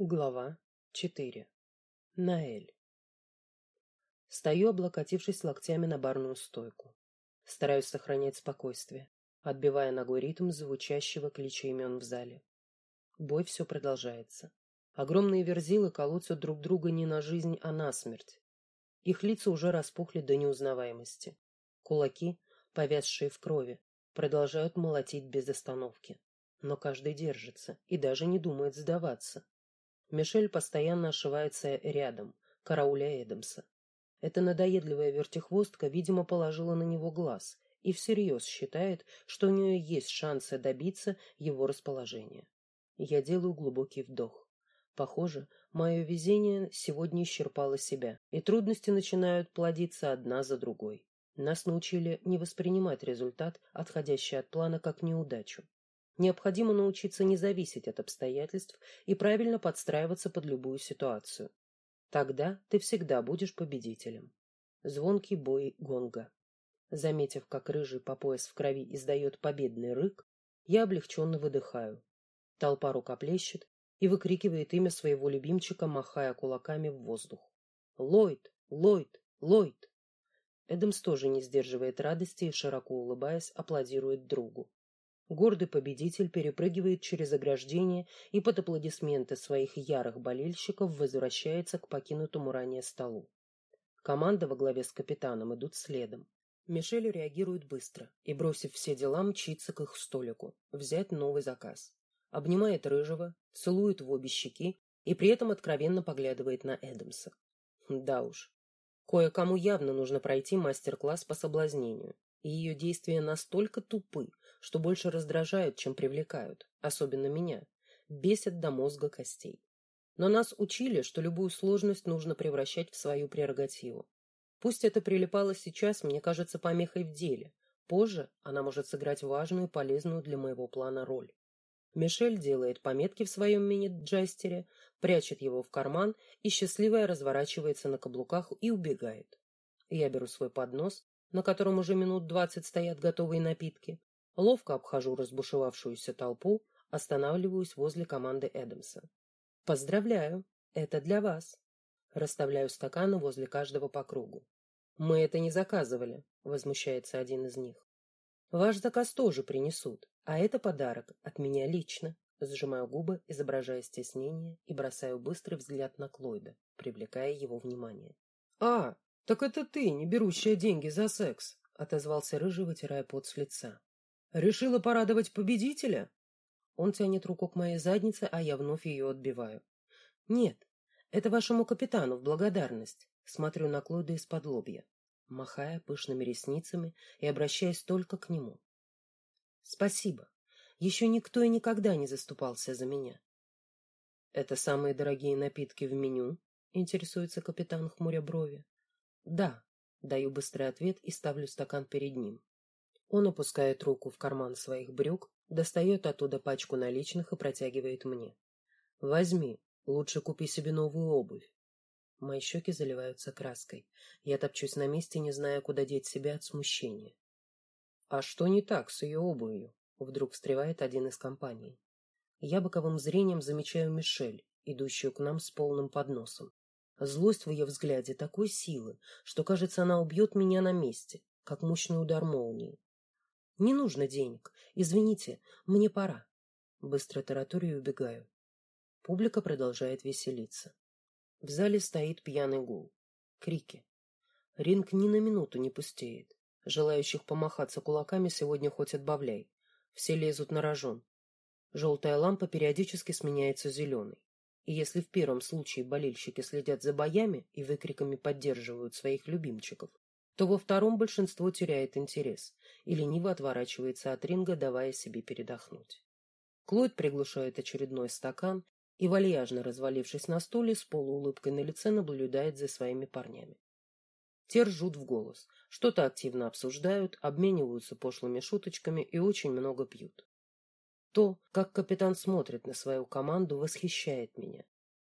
Глава 4. Наэль. Стою, облокотившись локтями на барную стойку. Стараюсь сохранять спокойствие, отбивая ногой ритм звучащего клича имен в зале. Бой все продолжается. Огромные верзилы колотся друг друга не на жизнь, а на смерть. Их лица уже распухли до неузнаваемости. Кулаки, повязшие в крови, продолжают молотить без остановки. Но каждый держится и даже не думает сдаваться. Мишель постоянно ошивается рядом, карауля Эдамса. Эта надоедливая вертихвостка, видимо, положила на него глаз и всерьез считает, что у нее есть шансы добиться его расположения. Я делаю глубокий вдох. Похоже, мое везение сегодня исчерпало себя, и трудности начинают плодиться одна за другой. Нас научили не воспринимать результат, отходящий от плана, как неудачу. Необходимо научиться не зависеть от обстоятельств и правильно подстраиваться под любую ситуацию. Тогда ты всегда будешь победителем. Звонкий бой гонга. Заметив, как рыжий по пояс в крови издает победный рык, я облегченно выдыхаю. Толпа рукоплещет и выкрикивает имя своего любимчика, махая кулаками в воздух. Ллойд, Ллойд, Ллойд. Эдамс тоже не сдерживает радости и широко улыбаясь, аплодирует другу. Гордый победитель перепрыгивает через ограждение и под аплодисменты своих ярых болельщиков возвращается к покинутому ранее столу. Команда во главе с капитаном идут следом. Мишель реагирует быстро и, бросив все дела, мчится к их столику, взять новый заказ. Обнимает Рыжего, целует в обе щеки и при этом откровенно поглядывает на Эдамса. Да уж, кое-кому явно нужно пройти мастер-класс по соблазнению, и ее действия настолько тупы, что больше раздражают, чем привлекают, особенно меня, бесят до мозга костей. Но нас учили, что любую сложность нужно превращать в свою прерогативу. Пусть это прилипало сейчас, мне кажется помехой в деле. Позже она может сыграть важную и полезную для моего плана роль. Мишель делает пометки в своем мини-джастере, прячет его в карман и счастливая разворачивается на каблуках и убегает. Я беру свой поднос, на котором уже минут двадцать стоят готовые напитки, Ловко обхожу разбушевавшуюся толпу, останавливаюсь возле команды Эдамса. Поздравляю, это для вас. Расставляю стаканы возле каждого по кругу. Мы это не заказывали, возмущается один из них. Ваш заказ тоже принесут, а это подарок от меня лично. Сжимаю губы, изображая стеснение, и бросаю быстрый взгляд на Клойда, привлекая его внимание. А, так это ты, не берущая деньги за секс, отозвался рыжий, вытирая пот с лица. Решила порадовать победителя? Он тянет руку к моей заднице, а я вновь ее отбиваю. Нет, это вашему капитану в благодарность. Смотрю на Клойда из-под лобья, махая пышными ресницами и обращаясь только к нему. Спасибо. Еще никто и никогда не заступался за меня. Это самые дорогие напитки в меню? Интересуется капитан хмуря брови. Да, даю быстрый ответ и ставлю стакан перед ним. Он опускает руку в карман своих брюк, достает оттуда пачку наличных и протягивает мне. Возьми, лучше купи себе новую обувь. Мои щеки заливаются краской. Я топчусь на месте, не зная, куда деть себя от смущения. А что не так с ее обувью? Вдруг встревает один из компаний. Я боковым зрением замечаю Мишель, идущую к нам с полным подносом. Злость в ее взгляде такой силы, что, кажется, она убьет меня на месте, как мощный удар молнии. Не нужно денег. Извините, мне пора. Быстро тараторю и убегаю. Публика продолжает веселиться. В зале стоит пьяный гул. Крики. Ринг ни на минуту не пустеет. Желающих помахаться кулаками сегодня хоть отбавляй. Все лезут на рожон. Желтая лампа периодически сменяется зеленой. И если в первом случае болельщики следят за боями и выкриками поддерживают своих любимчиков, то во втором большинство теряет интерес и лениво отворачивается от ринга, давая себе передохнуть. Клод приглушает очередной стакан и, вальяжно развалившись на стуле, с полуулыбкой на лице наблюдает за своими парнями. Те ржут в голос, что-то активно обсуждают, обмениваются пошлыми шуточками и очень много пьют. То, как капитан смотрит на свою команду, восхищает меня.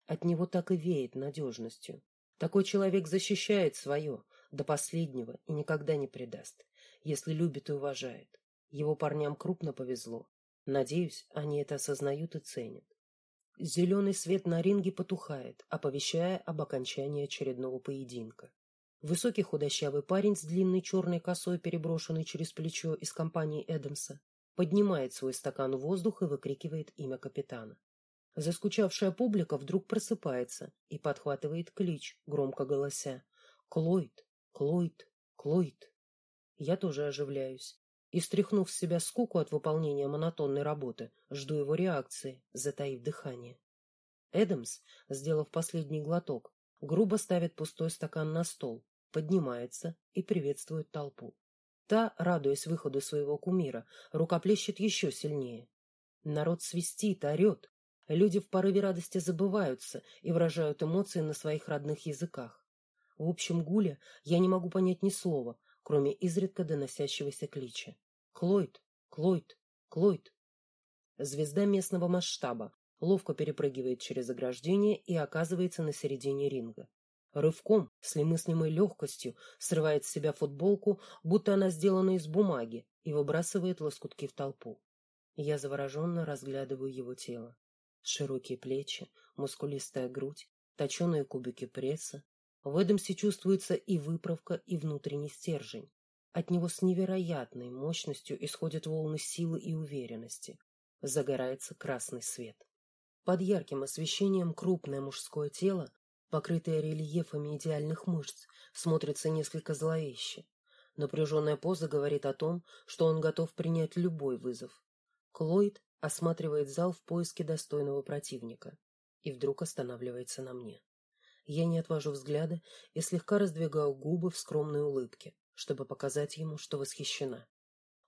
От него так и веет надежностью. Такой человек защищает свое, до последнего и никогда не предаст, если любит и уважает. Его парням крупно повезло. Надеюсь, они это осознают и ценят. Зеленый свет на ринге потухает, оповещая об окончании очередного поединка. Высокий худощавый парень с длинной черной косой, переброшенной через плечо из компании Эдамса, поднимает свой стакан в воздух и выкрикивает имя капитана. Заскучавшая публика вдруг просыпается и подхватывает клич, громко голося «Клойд! Клойд! Клойд!». Я тоже оживляюсь и, стряхнув с себя скуку от выполнения монотонной работы, жду его реакции, затаив дыхание. Эдамс, сделав последний глоток, грубо ставит пустой стакан на стол, поднимается и приветствует толпу. Та, радуясь выходу своего кумира, рукоплещет еще сильнее. Народ свистит, орет. Люди в порыве радости забываются и выражают эмоции на своих родных языках. В общем гуле я не могу понять ни слова, кроме изредка доносящегося клича. Клойд, Клойд, Клойд. Звезда местного масштаба ловко перепрыгивает через ограждение и оказывается на середине ринга. Рывком, с немыслимой легкостью, срывает с себя футболку, будто она сделана из бумаги, и выбрасывает лоскутки в толпу. Я завороженно разглядываю его тело. Широкие плечи, мускулистая грудь, точеные кубики пресса. В Эдамсе чувствуется и выправка, и внутренний стержень. От него с невероятной мощностью исходят волны силы и уверенности. Загорается красный свет. Под ярким освещением крупное мужское тело, покрытое рельефами идеальных мышц, смотрится несколько зловеще. Напряженная поза говорит о том, что он готов принять любой вызов. Клойд осматривает зал в поиске достойного противника и вдруг останавливается на мне. Я не отвожу взгляда и слегка раздвигаю губы в скромной улыбке чтобы показать ему, что восхищена.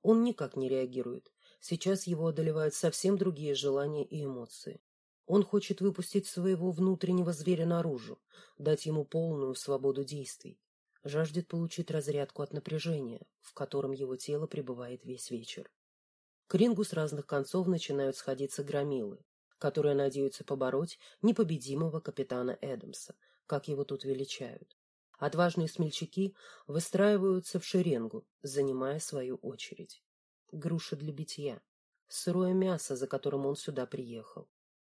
Он никак не реагирует. Сейчас его одолевают совсем другие желания и эмоции. Он хочет выпустить своего внутреннего зверя наружу, дать ему полную свободу действий. Жаждет получить разрядку от напряжения, в котором его тело пребывает весь вечер. К рингу с разных концов начинают сходиться громилы, которые надеются побороть непобедимого капитана Эдамса, как его тут величают. Отважные смельчаки выстраиваются в шеренгу, занимая свою очередь. Груша для битья, сырое мясо, за которым он сюда приехал.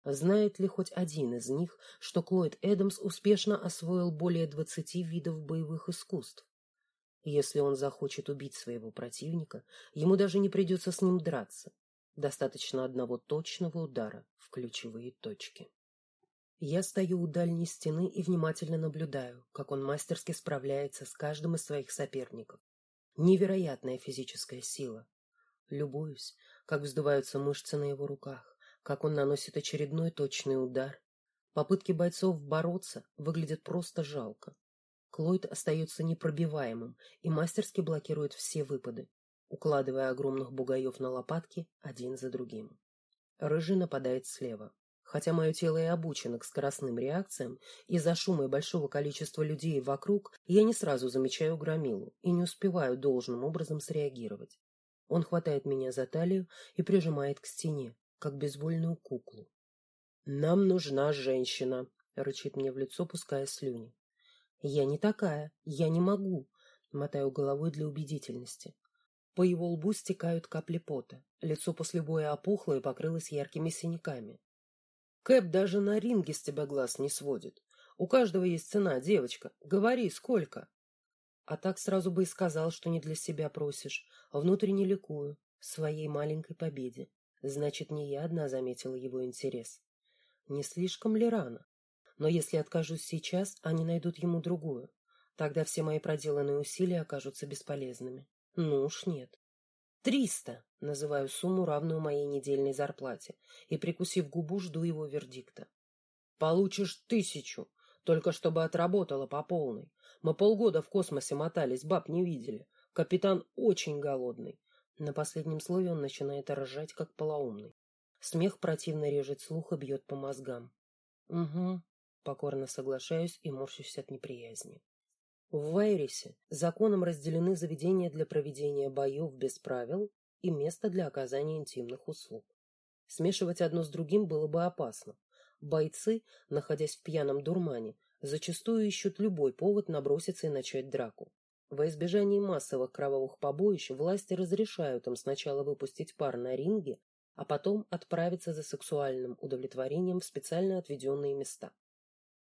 Знает ли хоть один из них, что Клойд Эдамс успешно освоил более двадцати видов боевых искусств? Если он захочет убить своего противника, ему даже не придется с ним драться. Достаточно одного точного удара в ключевые точки. Я стою у дальней стены и внимательно наблюдаю, как он мастерски справляется с каждым из своих соперников. Невероятная физическая сила. Любуюсь, как вздуваются мышцы на его руках, как он наносит очередной точный удар. Попытки бойцов бороться выглядят просто жалко. Клойд остается непробиваемым и мастерски блокирует все выпады, укладывая огромных бугаев на лопатки один за другим. Рыжий нападает слева. Хотя мое тело и обучено к скоростным реакциям, из-за шума и большого количества людей вокруг я не сразу замечаю громилу и не успеваю должным образом среагировать. Он хватает меня за талию и прижимает к стене, как безвольную куклу. «Нам нужна женщина», — рычит мне в лицо, пуская слюни. «Я не такая, я не могу», — мотаю головой для убедительности. По его лбу стекают капли пота, лицо после боя опухло и покрылось яркими синяками. Кэп даже на ринге с тебя глаз не сводит. У каждого есть цена, девочка. Говори, сколько? А так сразу бы и сказал, что не для себя просишь, а внутренне ликую, своей маленькой победе. Значит, не я одна заметила его интерес. Не слишком ли рано? Но если откажусь сейчас, они найдут ему другую. Тогда все мои проделанные усилия окажутся бесполезными. Ну уж нет. Триста! Называю сумму, равную моей недельной зарплате, и, прикусив губу, жду его вердикта. Получишь тысячу, только чтобы отработала по полной. Мы полгода в космосе мотались, баб не видели. Капитан очень голодный. На последнем слове он начинает ржать, как полоумный. Смех противно режет слух и бьет по мозгам. Угу, покорно соглашаюсь и морщусь от неприязни. В Вайрисе законом разделены заведения для проведения боев без правил и место для оказания интимных услуг. Смешивать одно с другим было бы опасно. Бойцы, находясь в пьяном дурмане, зачастую ищут любой повод наброситься и начать драку. Во избежание массовых кровавых побоищ власти разрешают им сначала выпустить пар на ринге, а потом отправиться за сексуальным удовлетворением в специально отведенные места.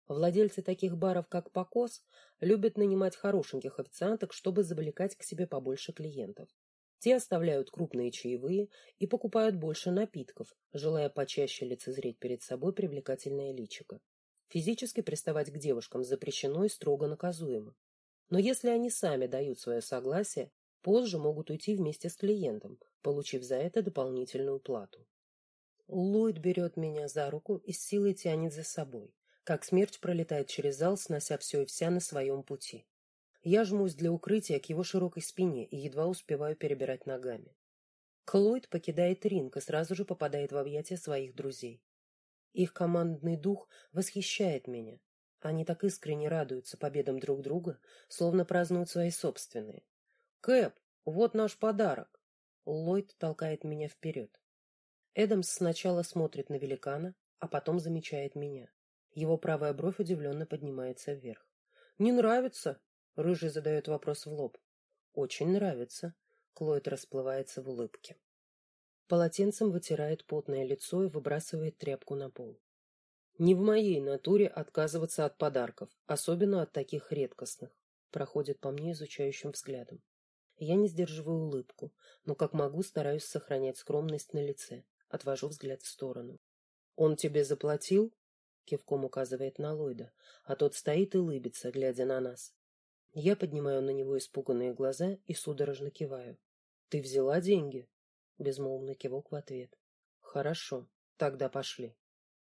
Владельцы таких баров, как Покос, любят нанимать хорошеньких официанток, чтобы завлекать к себе побольше клиентов. Те оставляют крупные чаевые и покупают больше напитков, желая почаще лицезреть перед собой привлекательное личико. Физически приставать к девушкам запрещено и строго наказуемо. Но если они сами дают свое согласие, позже могут уйти вместе с клиентом, получив за это дополнительную плату. Ллойд берет меня за руку и с силой тянет за собой, как смерть пролетает через зал, снося все и вся на своем пути. Я жмусь для укрытия к его широкой спине и едва успеваю перебирать ногами. Клойд покидает ринг и сразу же попадает в объятия своих друзей. Их командный дух восхищает меня. Они так искренне радуются победам друг друга, словно празднуют свои собственные. Кэп, вот наш подарок. Ллойд толкает меня вперед. Эдамс сначала смотрит на великана, а потом замечает меня. Его правая бровь удивленно поднимается вверх. Не нравится? Рыжий задает вопрос в лоб. Очень нравится. Клойд расплывается в улыбке. Полотенцем вытирает потное лицо и выбрасывает тряпку на пол. Не в моей натуре отказываться от подарков, особенно от таких редкостных. Проходит по мне изучающим взглядом. Я не сдерживаю улыбку, но как могу стараюсь сохранять скромность на лице. Отвожу взгляд в сторону. Он тебе заплатил? Кивком указывает на Ллойда, а тот стоит и улыбится, глядя на нас. Я поднимаю на него испуганные глаза и судорожно киваю. Ты взяла деньги? Безмолвный кивок в ответ. Хорошо, тогда пошли.